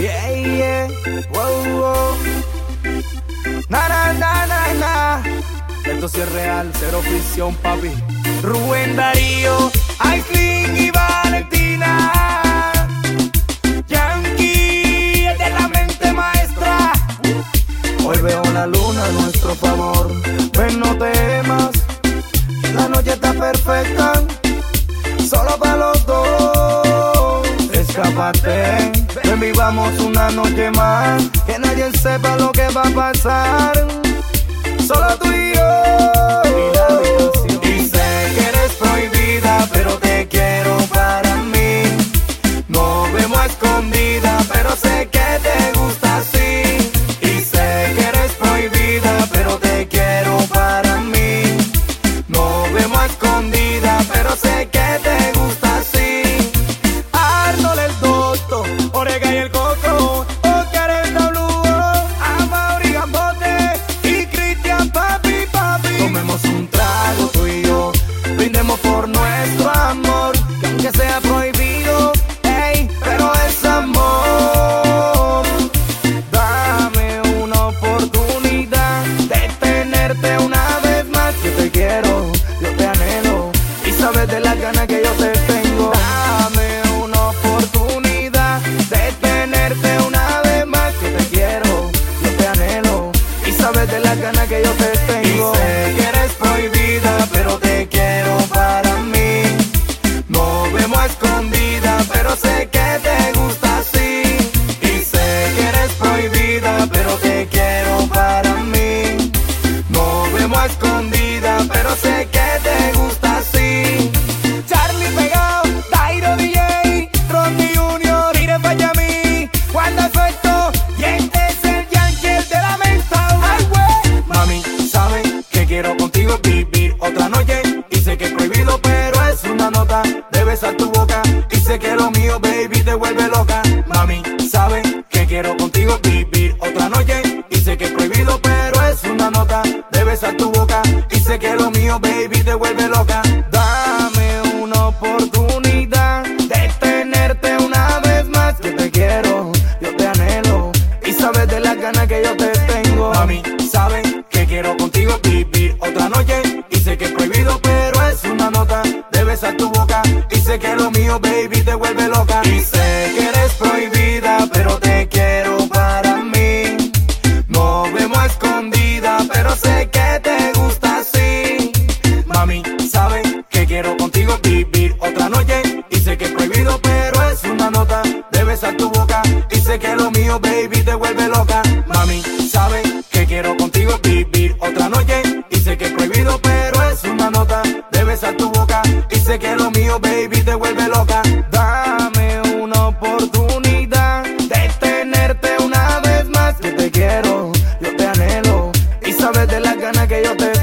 Yeah, yeah. Wow, wow. Na, na, na, na, na. Esto sí es real, cero ficción, papi. Rubén Darío, Aislin y Valentina. Yankee, el de la mente maestra. Hoy veo la luna a nuestro favor. Ven, no temas. La noche está perfecta. Solo para los dos. Escápate. Vivamos una noche más. Que nadie sepa lo que va a pasar. Solo tú y yo. Ganas que quiero contigo vivir otra noche? Y que es prohibido, pero es una nota de besar tu boca. Y que lo mío, baby, te vuelve loca. Dame una oportunidad de tenerte una vez más. Que te quiero, yo te anhelo. Y sabes de las ganas que yo te tengo. Mami, sabes que quiero contigo vivir otra noche. Y que es prohibido, pero es una nota de besar tu boca. Y que lo mío, baby, te vuelve loca. Y sé que eres prohibida, pero te quiero contigo vivir otra noche. Y que es prohibido, pero es una nota de besar tu boca. Y que lo mío, baby, te vuelve loca. Mami, sabes que quiero contigo vivir otra noche. Y que es prohibido, pero es una nota de besar tu boca. Y que lo mío, baby, te vuelve loca. Dame una oportunidad de tenerte una vez más. Que te quiero, yo te anhelo. Y sabes de las ganas que yo te